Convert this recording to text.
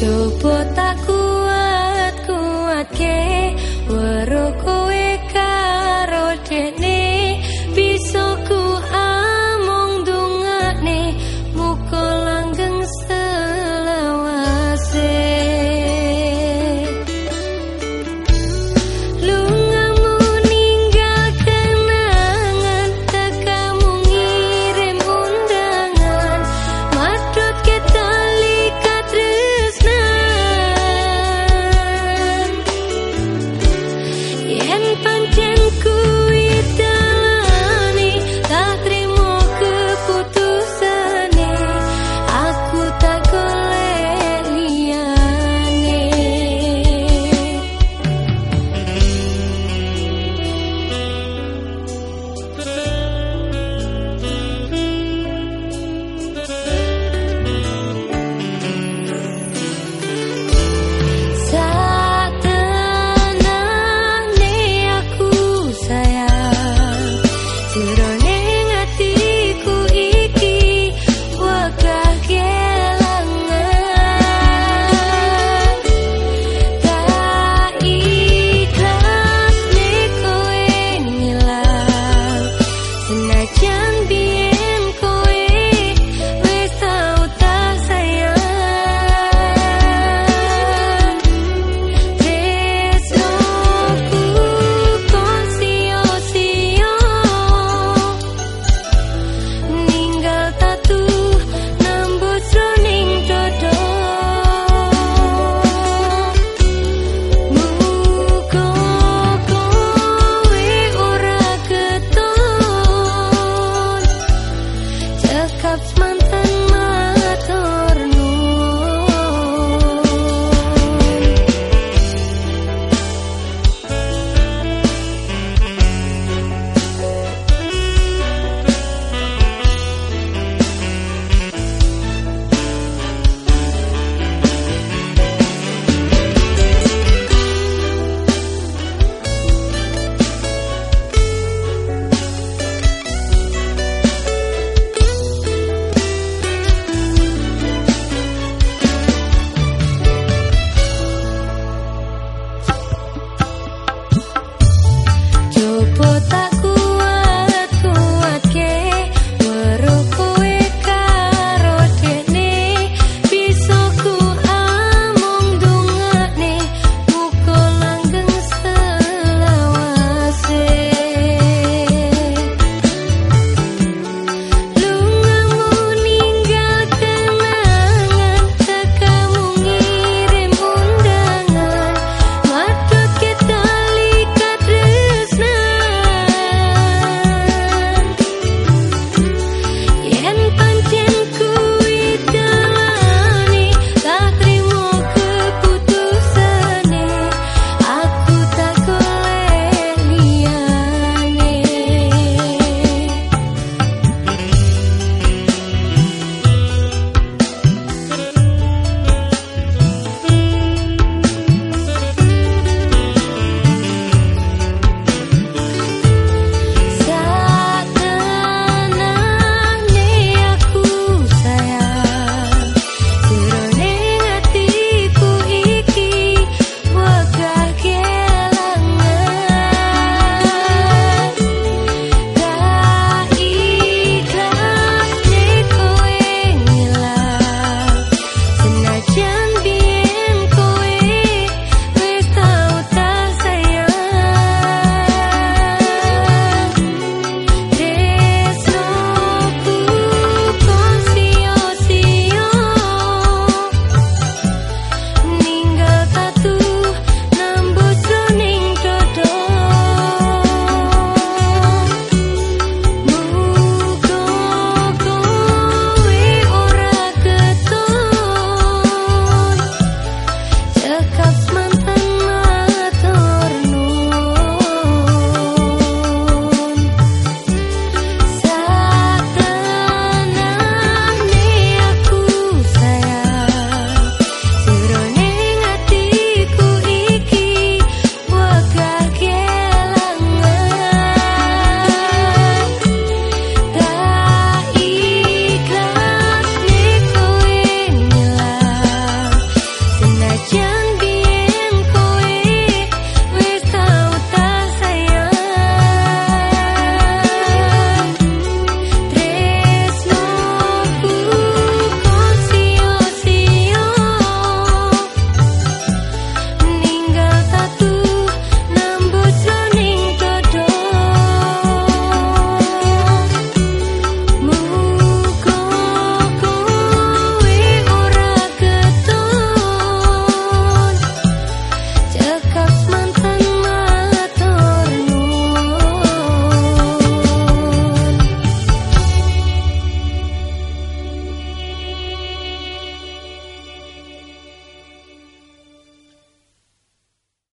就不打 cups, my